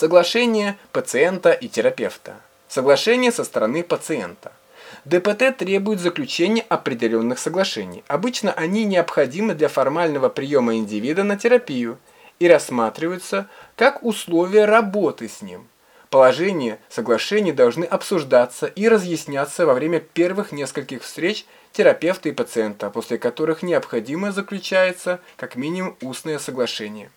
Соглашение пациента и терапевта. Соглашение со стороны пациента. ДПТ требует заключения определенных соглашений. Обычно они необходимы для формального приема индивида на терапию и рассматриваются как условия работы с ним. Положения соглашений должны обсуждаться и разъясняться во время первых нескольких встреч терапевта и пациента, после которых необходимо заключается как минимум устное соглашение.